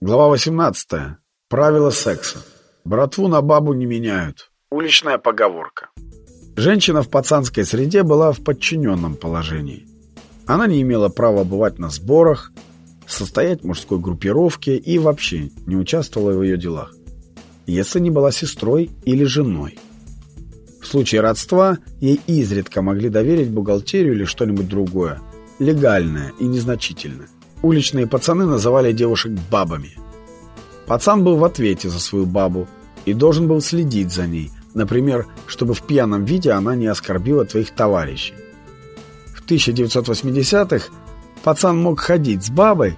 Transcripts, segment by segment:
Глава 18. Правила секса. Братву на бабу не меняют. Уличная поговорка. Женщина в пацанской среде была в подчиненном положении. Она не имела права бывать на сборах, состоять в мужской группировке и вообще не участвовала в ее делах, если не была сестрой или женой. В случае родства ей изредка могли доверить бухгалтерию или что-нибудь другое, легальное и незначительное. Уличные пацаны называли девушек бабами. Пацан был в ответе за свою бабу и должен был следить за ней, например, чтобы в пьяном виде она не оскорбила твоих товарищей. В 1980-х пацан мог ходить с бабой,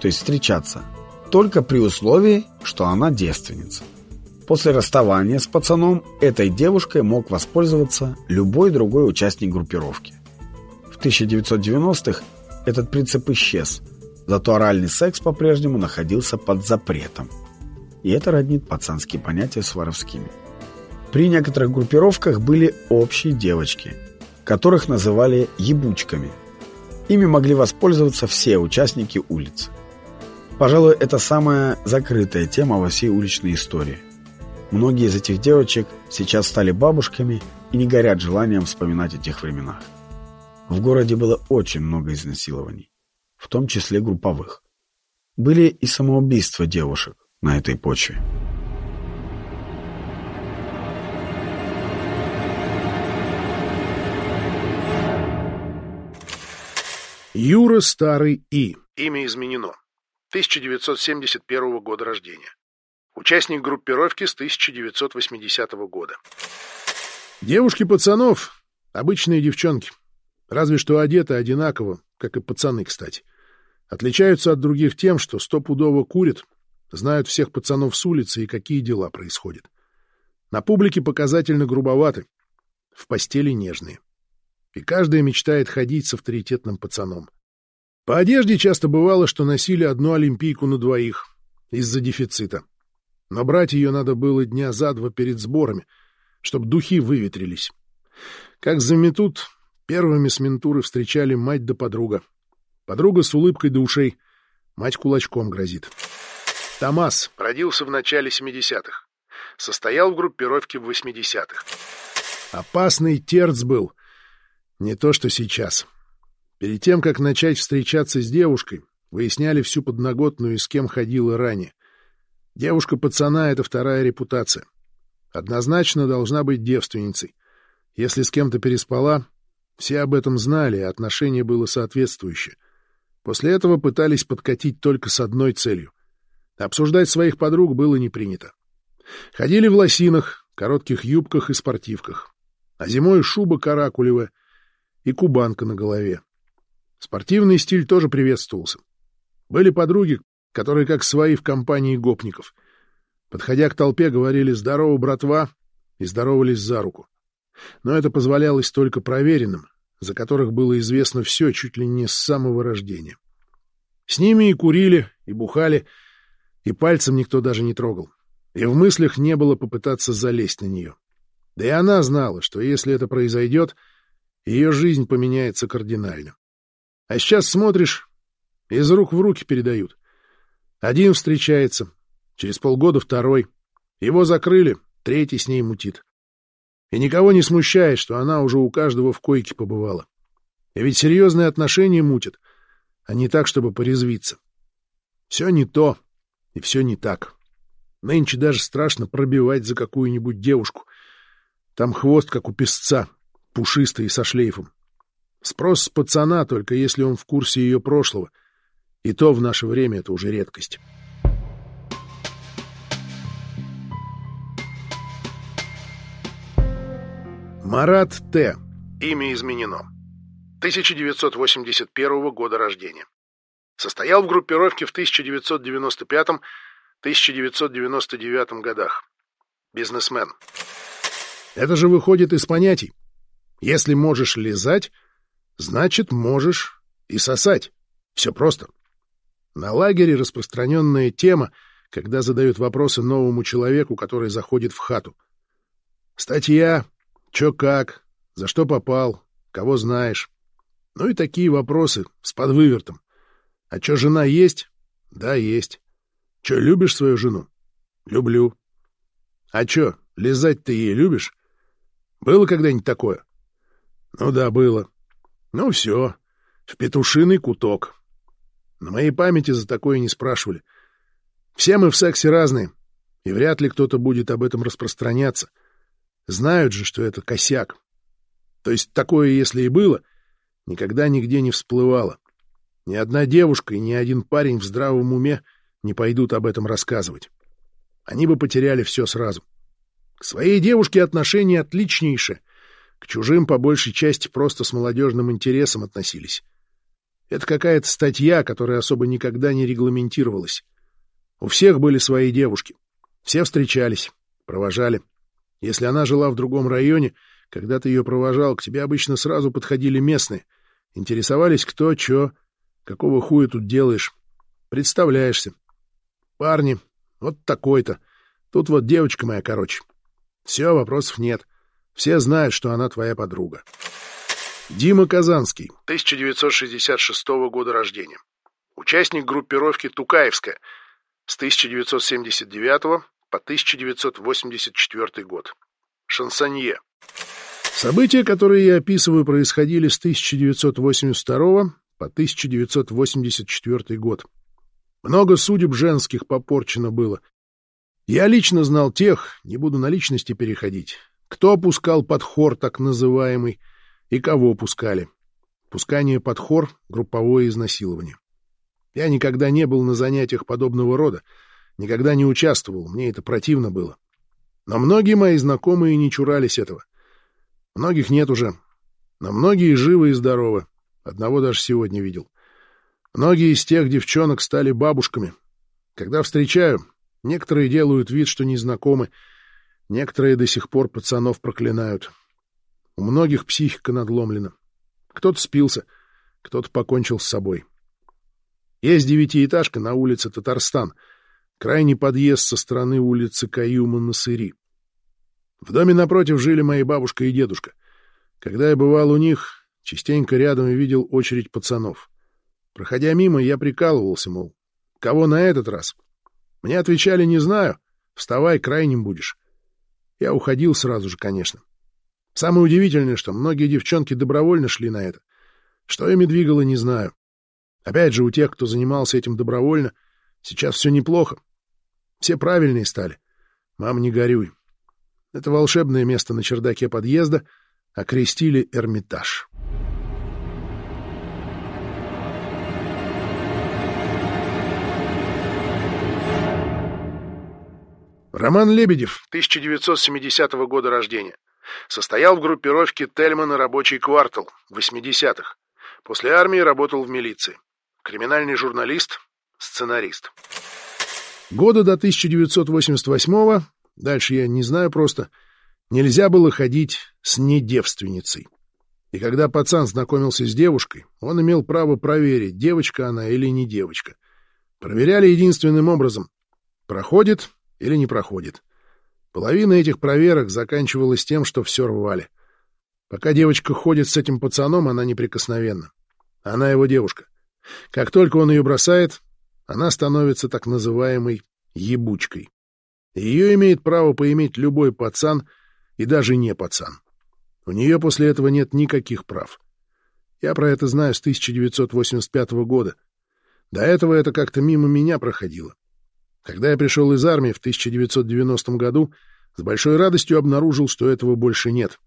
то есть встречаться, только при условии, что она девственница. После расставания с пацаном этой девушкой мог воспользоваться любой другой участник группировки. В 1990-х этот принцип исчез, зато оральный секс по-прежнему находился под запретом. И это роднит пацанские понятия с воровскими. При некоторых группировках были общие девочки, которых называли «ебучками». Ими могли воспользоваться все участники улицы. Пожалуй, это самая закрытая тема во всей уличной истории. Многие из этих девочек сейчас стали бабушками и не горят желанием вспоминать о тех временах. В городе было очень много изнасилований, в том числе групповых. Были и самоубийства девушек на этой почве. Юра Старый И. Имя изменено. 1971 года рождения. Участник группировки с 1980 года. Девушки пацанов — обычные девчонки. Разве что одеты одинаково, как и пацаны, кстати. Отличаются от других тем, что стопудово курят, знают всех пацанов с улицы и какие дела происходят. На публике показательно грубоваты, в постели нежные. И каждая мечтает ходить с авторитетным пацаном. По одежде часто бывало, что носили одну олимпийку на двоих из-за дефицита. Но брать ее надо было дня за два перед сборами, чтобы духи выветрились. Как заметут, первыми с ментуры встречали мать да подруга. Подруга с улыбкой до ушей, мать кулачком грозит. Томас родился в начале 70-х. Состоял в группировке в 80-х. Опасный терц был. Не то, что сейчас. — Перед тем, как начать встречаться с девушкой, выясняли всю подноготную и с кем ходила ранее. Девушка пацана — это вторая репутация. Однозначно должна быть девственницей. Если с кем-то переспала, все об этом знали, и отношение было соответствующее. После этого пытались подкатить только с одной целью. Обсуждать своих подруг было не принято. Ходили в лосинах, коротких юбках и спортивках. А зимой шуба каракулевая и кубанка на голове. Спортивный стиль тоже приветствовался. Были подруги, которые как свои в компании гопников. Подходя к толпе, говорили «здорово, братва» и здоровались за руку. Но это позволялось только проверенным, за которых было известно все чуть ли не с самого рождения. С ними и курили, и бухали, и пальцем никто даже не трогал. И в мыслях не было попытаться залезть на нее. Да и она знала, что если это произойдет, ее жизнь поменяется кардинально. А сейчас смотришь, из рук в руки передают. Один встречается, через полгода второй. Его закрыли, третий с ней мутит. И никого не смущает, что она уже у каждого в койке побывала. И ведь серьезные отношения мутят, а не так, чтобы порезвиться. Все не то, и все не так. Нынче даже страшно пробивать за какую-нибудь девушку. Там хвост, как у песца, пушистый и со шлейфом. Спрос с пацана, только если он в курсе ее прошлого. И то в наше время это уже редкость. Марат Т. Имя изменено. 1981 года рождения. Состоял в группировке в 1995-1999 годах. Бизнесмен. Это же выходит из понятий. Если можешь лизать, Значит, можешь и сосать. Все просто. На лагере распространенная тема, когда задают вопросы новому человеку, который заходит в хату. Статья, чё как, за что попал, кого знаешь. Ну и такие вопросы с подвывертом. А чё, жена есть? Да, есть. Че, любишь свою жену? Люблю. А чё, лизать ты ей любишь? Было когда-нибудь такое? Ну да, было. Ну все, в петушиный куток. На моей памяти за такое не спрашивали. Все мы в сексе разные, и вряд ли кто-то будет об этом распространяться. Знают же, что это косяк. То есть такое, если и было, никогда нигде не всплывало. Ни одна девушка и ни один парень в здравом уме не пойдут об этом рассказывать. Они бы потеряли все сразу. К своей девушке отношения отличнейшие, к чужим по большей части просто с молодежным интересом относились. Это какая-то статья, которая особо никогда не регламентировалась. У всех были свои девушки. Все встречались, провожали. Если она жила в другом районе, когда ты ее провожал, к тебе обычно сразу подходили местные. Интересовались, кто, чё, какого хуя тут делаешь. Представляешься. Парни, вот такой-то. Тут вот девочка моя, короче. Все, вопросов нет. Все знают, что она твоя подруга. Дима Казанский, 1966 года рождения. Участник группировки «Тукаевская» с 1979 по 1984 год. Шансонье. События, которые я описываю, происходили с 1982 по 1984 год. Много судеб женских попорчено было. Я лично знал тех, не буду на личности переходить, кто опускал под хор так называемый, и кого пускали. Пускание под хор — групповое изнасилование. Я никогда не был на занятиях подобного рода, никогда не участвовал, мне это противно было. Но многие мои знакомые не чурались этого. Многих нет уже, но многие живы и здоровы. Одного даже сегодня видел. Многие из тех девчонок стали бабушками. Когда встречаю, некоторые делают вид, что незнакомы, некоторые до сих пор пацанов проклинают. У многих психика надломлена. Кто-то спился, кто-то покончил с собой. Есть девятиэтажка на улице Татарстан, крайний подъезд со стороны улицы Каюма-Насыри. В доме напротив жили мои бабушка и дедушка. Когда я бывал у них, частенько рядом видел очередь пацанов. Проходя мимо, я прикалывался, мол, кого на этот раз? Мне отвечали, не знаю, вставай, крайним будешь. Я уходил сразу же, конечно. Самое удивительное, что многие девчонки добровольно шли на это. Что ими двигало, не знаю. Опять же, у тех, кто занимался этим добровольно, сейчас все неплохо. Все правильные стали. Мам, не горюй. Это волшебное место на чердаке подъезда окрестили Эрмитаж. Роман Лебедев, 1970 года рождения. Состоял в группировке Тельмана «Рабочий квартал» 80-х. После армии работал в милиции. Криминальный журналист, сценарист. Года до 1988-го, дальше я не знаю просто, нельзя было ходить с недевственницей. И когда пацан знакомился с девушкой, он имел право проверить, девочка она или не девочка. Проверяли единственным образом — проходит или не проходит. Половина этих проверок заканчивалась тем, что все рвали. Пока девочка ходит с этим пацаном, она неприкосновенна. Она его девушка. Как только он ее бросает, она становится так называемой «ебучкой». Ее имеет право поиметь любой пацан и даже не пацан. У нее после этого нет никаких прав. Я про это знаю с 1985 года. До этого это как-то мимо меня проходило. Когда я пришел из армии в 1990 году, с большой радостью обнаружил, что этого больше нет.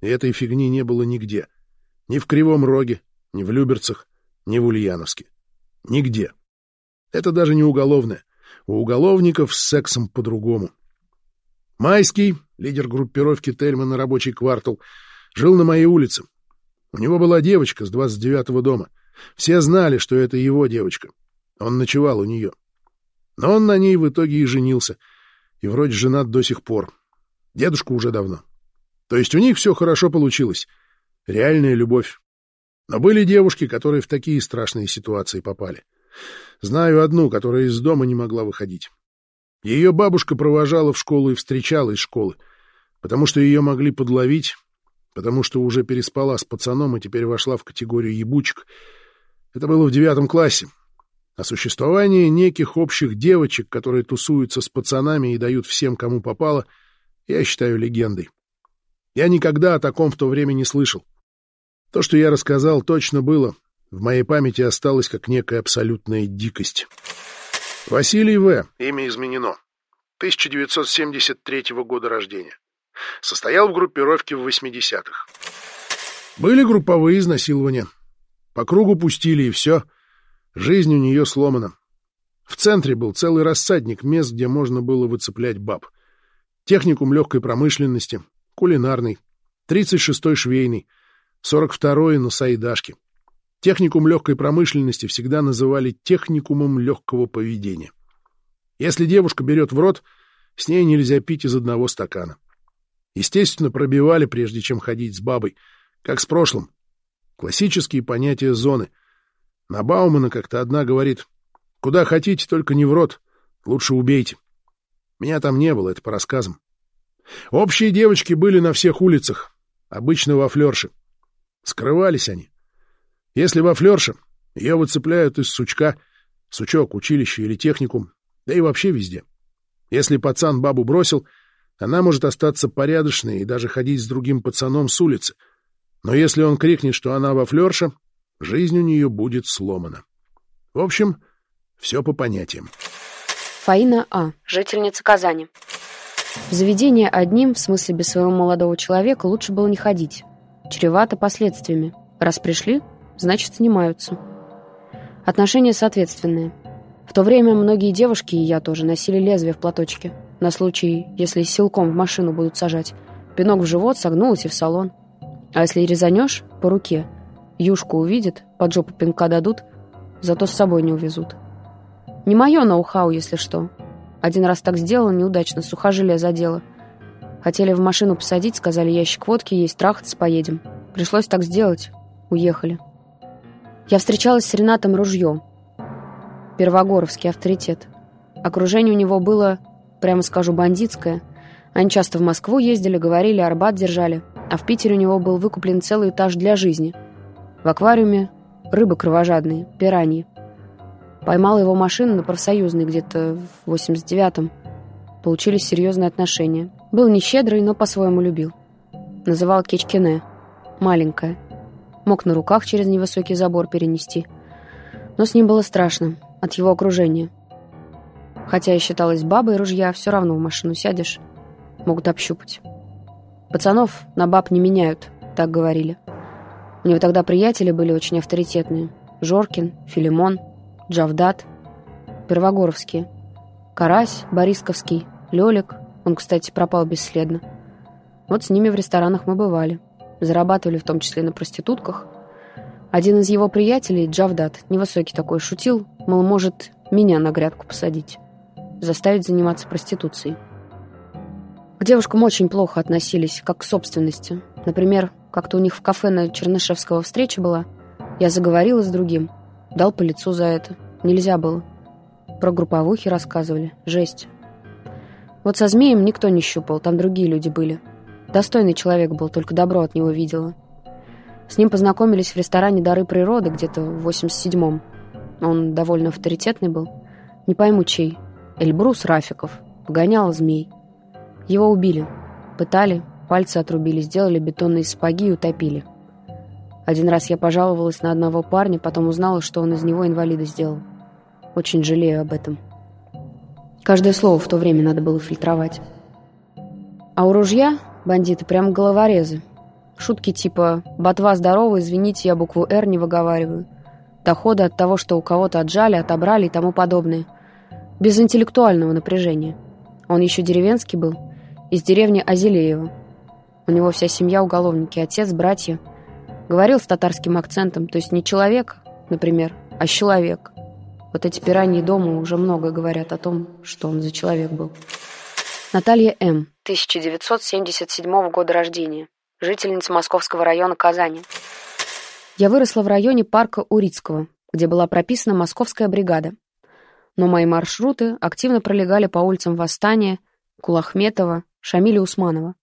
И этой фигни не было нигде. Ни в Кривом Роге, ни в Люберцах, ни в Ульяновске. Нигде. Это даже не уголовное. У уголовников с сексом по-другому. Майский, лидер группировки Тельмана «Рабочий квартал», жил на моей улице. У него была девочка с 29-го дома. Все знали, что это его девочка. Он ночевал у нее. Но он на ней в итоге и женился. И вроде женат до сих пор. Дедушка уже давно. То есть у них все хорошо получилось. Реальная любовь. Но были девушки, которые в такие страшные ситуации попали. Знаю одну, которая из дома не могла выходить. Ее бабушка провожала в школу и встречала из школы, потому что ее могли подловить, потому что уже переспала с пацаном и теперь вошла в категорию ебучек. Это было в девятом классе. О существовании неких общих девочек, которые тусуются с пацанами и дают всем, кому попало, я считаю легендой. Я никогда о таком в то время не слышал. То, что я рассказал, точно было. В моей памяти осталось как некая абсолютная дикость. Василий В. Имя изменено. 1973 года рождения. Состоял в группировке в 80-х. Были групповые изнасилования. По кругу пустили, и все. Жизнь у нее сломана. В центре был целый рассадник мест, где можно было выцеплять баб. Техникум легкой промышленности, кулинарный, 36-й швейный, 42-й на Саидашке. Техникум легкой промышленности всегда называли техникумом легкого поведения. Если девушка берет в рот, с ней нельзя пить из одного стакана. Естественно, пробивали, прежде чем ходить с бабой, как с прошлым. Классические понятия зоны. На Баумана как-то одна говорит, куда хотите, только не в рот, лучше убейте. Меня там не было, это по рассказам. Общие девочки были на всех улицах, обычно во флерше. Скрывались они. Если во флерше, ее выцепляют из сучка, сучок, училище или техникум, да и вообще везде. Если пацан бабу бросил, она может остаться порядочной и даже ходить с другим пацаном с улицы. Но если он крикнет, что она во флерше, жизнь у нее будет сломана. В общем, все по понятиям. Фаина А., жительница Казани. В заведение одним, в смысле без своего молодого человека, лучше было не ходить. Чревато последствиями. Раз пришли, значит, снимаются. Отношения соответственные. В то время многие девушки, и я тоже, носили лезвие в платочке. На случай, если силком в машину будут сажать. Пинок в живот, согнулась и в салон. А если резанешь, по руке. Юшку увидит, под жопу пинка дадут, зато с собой не увезут. Не мое ноу-хау, если что. Один раз так сделала, неудачно, сухожилие задело. Хотели в машину посадить, сказали, ящик водки есть, трахаться поедем. Пришлось так сделать. Уехали. Я встречалась с Ренатом Ружьем. Первогоровский авторитет. Окружение у него было, прямо скажу, бандитское. Они часто в Москву ездили, говорили, Арбат держали. А в Питере у него был выкуплен целый этаж для жизни. В аквариуме рыбы кровожадные, пираньи. Поймала его машину на профсоюзной где-то в 89-м. Получились серьезные отношения. Был нещедрый, но по-своему любил. Называл Кечкине. Маленькая. Мог на руках через невысокий забор перенести. Но с ним было страшно от его окружения. Хотя я считалась бабой ружья, все равно в машину сядешь, могут общупать. Пацанов на баб не меняют, так говорили. У него тогда приятели были очень авторитетные. Жоркин, Филимон, Джавдат, Первогоровские, Карась, Борисковский, Лёлик. Он, кстати, пропал бесследно. Вот с ними в ресторанах мы бывали. Зарабатывали в том числе на проститутках – один из его приятелей, Джавдат, невысокий такой, шутил, мол, может, меня на грядку посадить, заставить заниматься проституцией. К девушкам очень плохо относились, как к собственности. Например, как-то у них в кафе на Чернышевского встреча была. Я заговорила с другим, дал по лицу за это. Нельзя было. Про групповухи рассказывали. Жесть. Вот со змеем никто не щупал, там другие люди были. Достойный человек был, только добро от него видела. С ним познакомились в ресторане «Дары природы» где-то в 87-м. Он довольно авторитетный был. Не пойму, чей. Эльбрус Рафиков. Погонял змей. Его убили. Пытали, пальцы отрубили, сделали бетонные сапоги и утопили. Один раз я пожаловалась на одного парня, потом узнала, что он из него инвалида сделал. Очень жалею об этом. Каждое слово в то время надо было фильтровать. А у ружья бандиты прям головорезы. Шутки типа «Ботва здорова, извините, я букву «Р» не выговариваю». Доходы от того, что у кого-то отжали, отобрали и тому подобное. Без интеллектуального напряжения. Он еще деревенский был, из деревни Азелеева. У него вся семья уголовники, отец, братья. Говорил с татарским акцентом, то есть не человек, например, а человек. Вот эти пираньи дома уже много говорят о том, что он за человек был. Наталья М. 1977 года рождения жительница Московского района Казани. Я выросла в районе парка Урицкого, где была прописана московская бригада. Но мои маршруты активно пролегали по улицам Восстания, Кулахметова, Шамиля Усманова.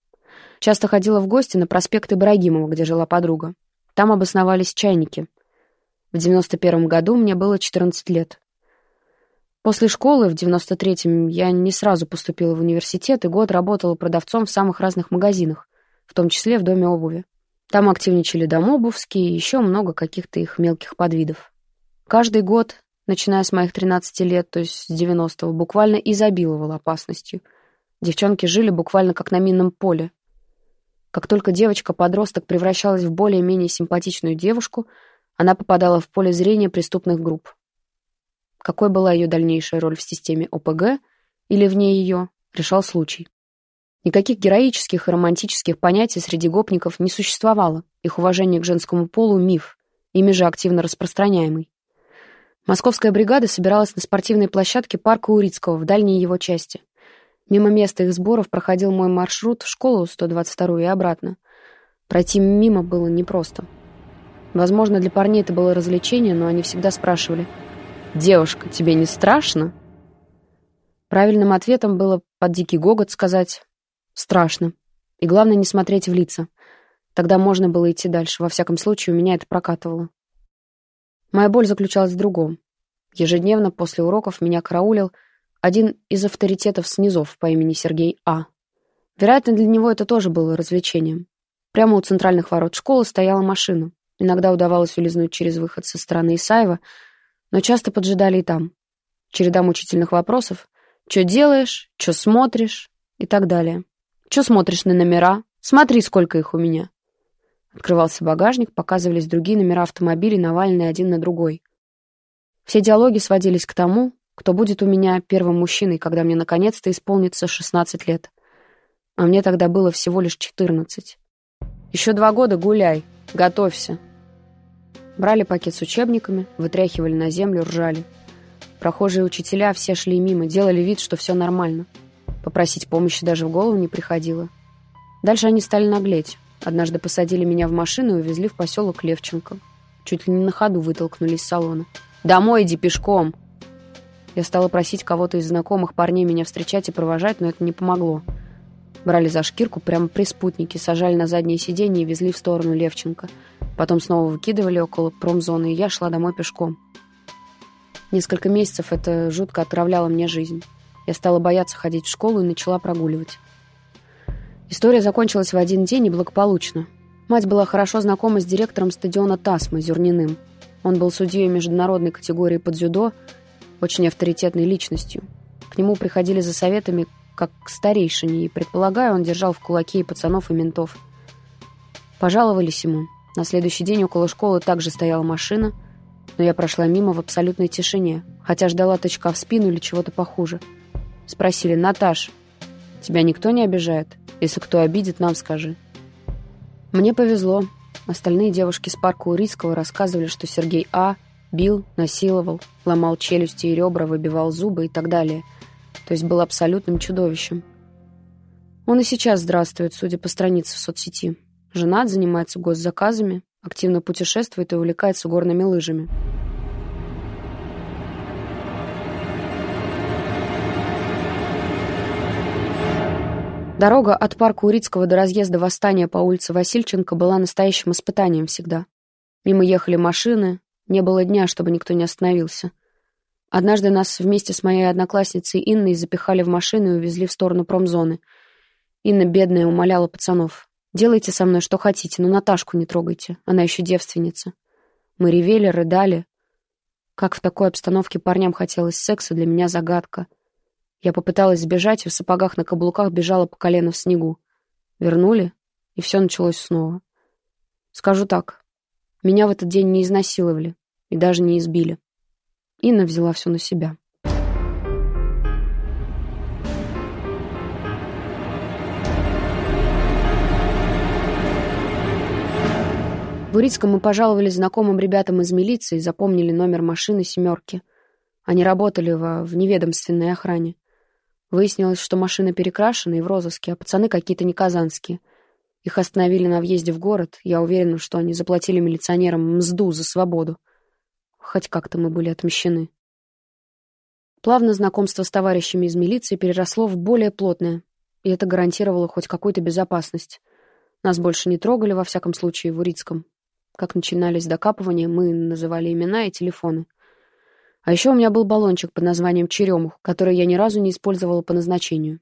Часто ходила в гости на проспект Ибрагимова, где жила подруга. Там обосновались чайники. В 91 году мне было 14 лет. После школы в 93-м я не сразу поступила в университет и год работала продавцом в самых разных магазинах, в том числе в доме обуви. Там активничали домобувские и еще много каких-то их мелких подвидов. Каждый год, начиная с моих 13 лет, то есть с 90-го, буквально изобиловал опасностью. Девчонки жили буквально как на минном поле. Как только девочка-подросток превращалась в более-менее симпатичную девушку, она попадала в поле зрения преступных групп. Какой была ее дальнейшая роль в системе ОПГ или вне ее, решал случай. Никаких героических и романтических понятий среди гопников не существовало. Их уважение к женскому полу — миф, ими же активно распространяемый. Московская бригада собиралась на спортивной площадке парка Урицкого в дальней его части. Мимо места их сборов проходил мой маршрут в школу 122 и обратно. Пройти мимо было непросто. Возможно, для парней это было развлечение, но они всегда спрашивали — «Девушка, тебе не страшно?» Правильным ответом было под дикий гогот сказать «страшно». И главное, не смотреть в лица. Тогда можно было идти дальше. Во всяком случае, у меня это прокатывало. Моя боль заключалась в другом. Ежедневно после уроков меня караулил один из авторитетов снизов по имени Сергей А. Вероятно, для него это тоже было развлечением. Прямо у центральных ворот школы стояла машина. Иногда удавалось улизнуть через выход со стороны Исаева — но часто поджидали и там. Череда мучительных вопросов. «Чё делаешь? Чё смотришь?» и так далее. «Чё смотришь на номера? Смотри, сколько их у меня!» Открывался багажник, показывались другие номера автомобилей, наваленные один на другой. Все диалоги сводились к тому, кто будет у меня первым мужчиной, когда мне наконец-то исполнится 16 лет. А мне тогда было всего лишь 14. Еще два года гуляй, готовься, Брали пакет с учебниками, вытряхивали на землю, ржали. Прохожие учителя все шли мимо, делали вид, что все нормально. Попросить помощи даже в голову не приходило. Дальше они стали наглеть. Однажды посадили меня в машину и увезли в поселок Левченко. Чуть ли не на ходу вытолкнули из салона. «Домой иди пешком!» Я стала просить кого-то из знакомых парней меня встречать и провожать, но это не помогло. Брали за шкирку прямо при спутнике, сажали на заднее сиденье и везли в сторону Левченко – Потом снова выкидывали около промзоны, и я шла домой пешком. Несколько месяцев это жутко отравляло мне жизнь. Я стала бояться ходить в школу и начала прогуливать. История закончилась в один день и благополучно. Мать была хорошо знакома с директором стадиона Тасмы, Зюрниным. Он был судьей международной категории под дзюдо, очень авторитетной личностью. К нему приходили за советами как к старейшине, и, предполагаю, он держал в кулаке и пацанов, и ментов. Пожаловались ему. На следующий день около школы также стояла машина, но я прошла мимо в абсолютной тишине, хотя ждала тычка в спину или чего-то похуже. Спросили, «Наташ, тебя никто не обижает? Если кто обидит, нам скажи». Мне повезло. Остальные девушки с парка Урицкого рассказывали, что Сергей А. бил, насиловал, ломал челюсти и ребра, выбивал зубы и так далее. То есть был абсолютным чудовищем. Он и сейчас здравствует, судя по странице в соцсети. Женат, занимается госзаказами, активно путешествует и увлекается горными лыжами. Дорога от парка Урицкого до разъезда Восстания по улице Васильченко была настоящим испытанием всегда. Мимо ехали машины, не было дня, чтобы никто не остановился. Однажды нас вместе с моей одноклассницей Инной запихали в машину и увезли в сторону промзоны. Инна, бедная, умоляла пацанов. Делайте со мной что хотите, но Наташку не трогайте, она еще девственница. Мы ревели, рыдали. Как в такой обстановке парням хотелось секса, для меня загадка. Я попыталась сбежать и в сапогах на каблуках бежала по колено в снегу. Вернули, и все началось снова. Скажу так, меня в этот день не изнасиловали и даже не избили. Инна взяла все на себя. В Урицком мы пожаловали знакомым ребятам из милиции и запомнили номер машины «семерки». Они работали во, в неведомственной охране. Выяснилось, что машина перекрашена и в розыске, а пацаны какие-то не казанские. Их остановили на въезде в город. Я уверена, что они заплатили милиционерам мзду за свободу. Хоть как-то мы были отмещены. Плавно знакомство с товарищами из милиции переросло в более плотное, и это гарантировало хоть какую-то безопасность. Нас больше не трогали, во всяком случае, в Урицком. Как начинались докапывания, мы называли имена и телефоны. А еще у меня был баллончик под названием «Черемух», который я ни разу не использовала по назначению.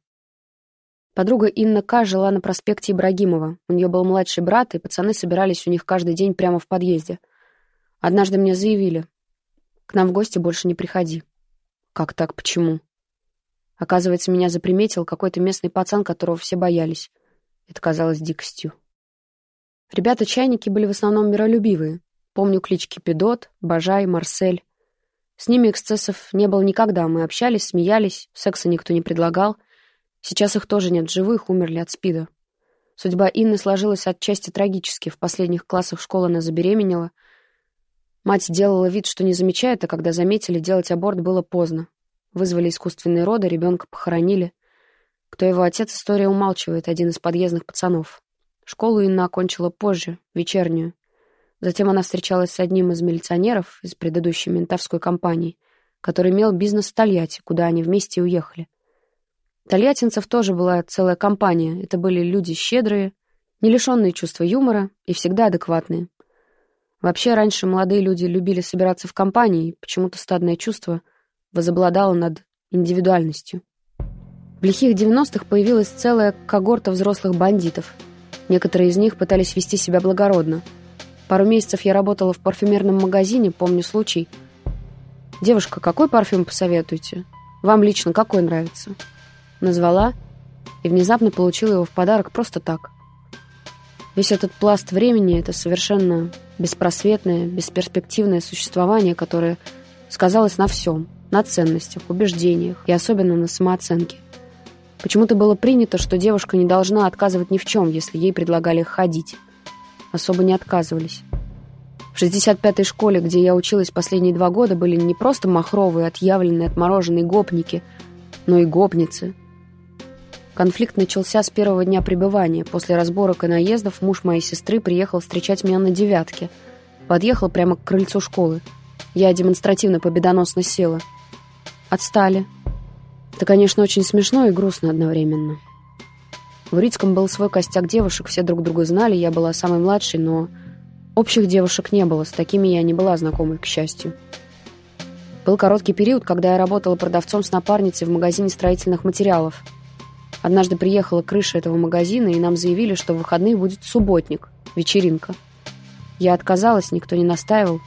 Подруга Инна К. жила на проспекте Ибрагимова. У нее был младший брат, и пацаны собирались у них каждый день прямо в подъезде. Однажды мне заявили, к нам в гости больше не приходи. Как так, почему? Оказывается, меня заприметил какой-то местный пацан, которого все боялись. Это казалось дикостью. Ребята-чайники были в основном миролюбивые. Помню клички Педот, Бажай, Марсель. С ними эксцессов не было никогда. Мы общались, смеялись, секса никто не предлагал. Сейчас их тоже нет живых, умерли от СПИДа. Судьба Инны сложилась отчасти трагически. В последних классах школы она забеременела. Мать делала вид, что не замечает, а когда заметили, делать аборт было поздно. Вызвали искусственные роды, ребенка похоронили. Кто его отец, история умалчивает, один из подъездных пацанов. Школу Инна окончила позже, вечернюю. Затем она встречалась с одним из милиционеров из предыдущей ментовской компании, который имел бизнес в Тольятти, куда они вместе уехали. Тольяттинцев тоже была целая компания. Это были люди щедрые, не лишенные чувства юмора и всегда адекватные. Вообще, раньше молодые люди любили собираться в компании, почему-то стадное чувство возобладало над индивидуальностью. В лихих 90-х появилась целая когорта взрослых бандитов. Некоторые из них пытались вести себя благородно — Пару месяцев я работала в парфюмерном магазине, помню случай. «Девушка, какой парфюм посоветуете? Вам лично какой нравится?» Назвала и внезапно получила его в подарок просто так. Весь этот пласт времени — это совершенно беспросветное, бесперспективное существование, которое сказалось на всем, на ценностях, убеждениях и особенно на самооценке. Почему-то было принято, что девушка не должна отказывать ни в чем, если ей предлагали ходить особо не отказывались. В 65-й школе, где я училась последние два года, были не просто махровые, отъявленные, отмороженные гопники, но и гопницы. Конфликт начался с первого дня пребывания. После разборок и наездов муж моей сестры приехал встречать меня на девятке. Подъехал прямо к крыльцу школы. Я демонстративно победоносно села. Отстали. Это, конечно, очень смешно и грустно одновременно. В Рицком был свой костяк девушек, все друг друга знали, я была самой младшей, но общих девушек не было, с такими я не была знакомой, к счастью. Был короткий период, когда я работала продавцом с напарницей в магазине строительных материалов. Однажды приехала крыша этого магазина, и нам заявили, что в выходные будет субботник, вечеринка. Я отказалась, никто не настаивал.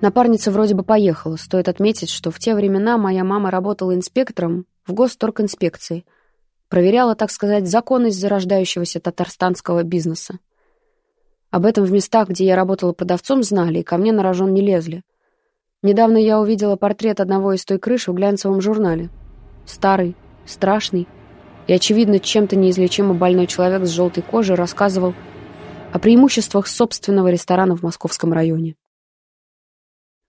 Напарница вроде бы поехала. Стоит отметить, что в те времена моя мама работала инспектором в госторгинспекции – проверяла, так сказать, законность зарождающегося татарстанского бизнеса. Об этом в местах, где я работала продавцом, знали, и ко мне на рожон не лезли. Недавно я увидела портрет одного из той крыши в глянцевом журнале. Старый, страшный и, очевидно, чем-то неизлечимо больной человек с желтой кожей рассказывал о преимуществах собственного ресторана в московском районе.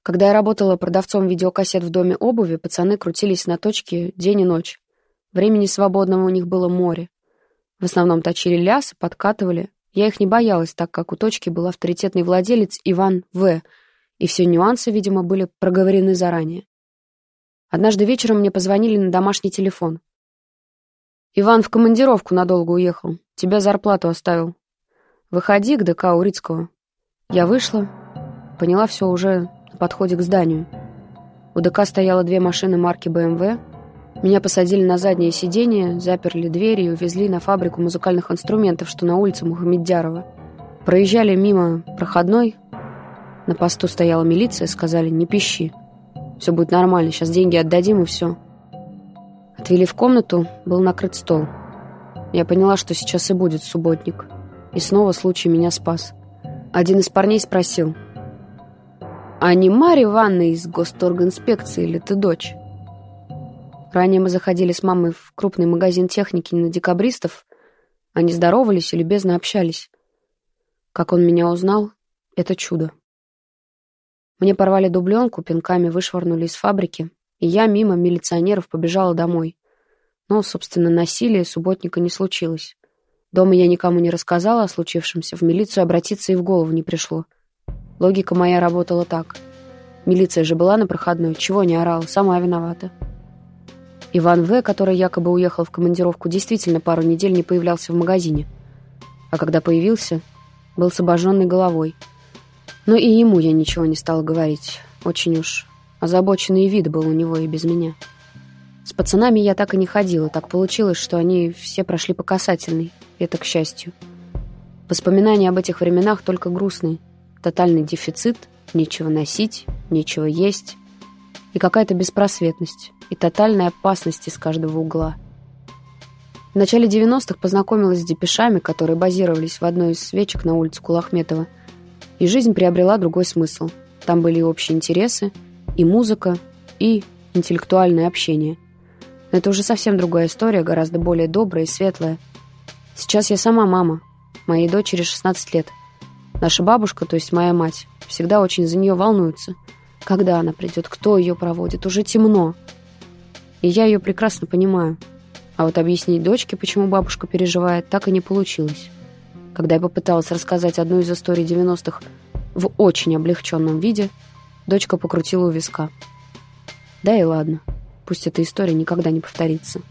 Когда я работала продавцом видеокассет в доме обуви, пацаны крутились на точке день и ночь. Времени свободного у них было море. В основном точили лясы, подкатывали. Я их не боялась, так как у точки был авторитетный владелец Иван В., и все нюансы, видимо, были проговорены заранее. Однажды вечером мне позвонили на домашний телефон. «Иван в командировку надолго уехал. Тебя зарплату оставил. Выходи к ДК Урицкого». Я вышла, поняла все уже подходе к зданию. У ДК стояло две машины марки БМВ, меня посадили на заднее сиденье, заперли двери и увезли на фабрику музыкальных инструментов, что на улице Мухаммеддярова. Проезжали мимо проходной. На посту стояла милиция, сказали «не пищи». Все будет нормально, сейчас деньги отдадим и все. Отвели в комнату, был накрыт стол. Я поняла, что сейчас и будет субботник. И снова случай меня спас. Один из парней спросил, «А не Марья Ивановна из госторгинспекции или ты дочь?» Ранее мы заходили с мамой в крупный магазин техники на декабристов. Они здоровались и любезно общались. Как он меня узнал, это чудо. Мне порвали дубленку, пинками вышвырнули из фабрики, и я мимо милиционеров побежала домой. Но, собственно, насилия субботника не случилось. Дома я никому не рассказала о случившемся, в милицию обратиться и в голову не пришло. Логика моя работала так. Милиция же была на проходной, чего не орала, сама виновата. Иван В., который якобы уехал в командировку, действительно пару недель не появлялся в магазине. А когда появился, был с обожженной головой. Но и ему я ничего не стала говорить. Очень уж озабоченный вид был у него и без меня. С пацанами я так и не ходила. Так получилось, что они все прошли по касательной. Это к счастью. Воспоминания об этих временах только грустные. Тотальный дефицит, нечего носить, нечего есть. И какая-то беспросветность. И тотальная опасность из каждого угла. В начале 90-х познакомилась с депешами, которые базировались в одной из свечек на улице Кулахметова. И жизнь приобрела другой смысл. Там были и общие интересы, и музыка, и интеллектуальное общение. Но это уже совсем другая история, гораздо более добрая и светлая. Сейчас я сама мама. Моей дочери 16 лет. Наша бабушка, то есть моя мать, всегда очень за нее волнуется. Когда она придет, кто ее проводит, уже темно. И я ее прекрасно понимаю. А вот объяснить дочке, почему бабушка переживает, так и не получилось. Когда я попыталась рассказать одну из историй 90-х в очень облегченном виде, дочка покрутила у виска. Да и ладно, пусть эта история никогда не повторится.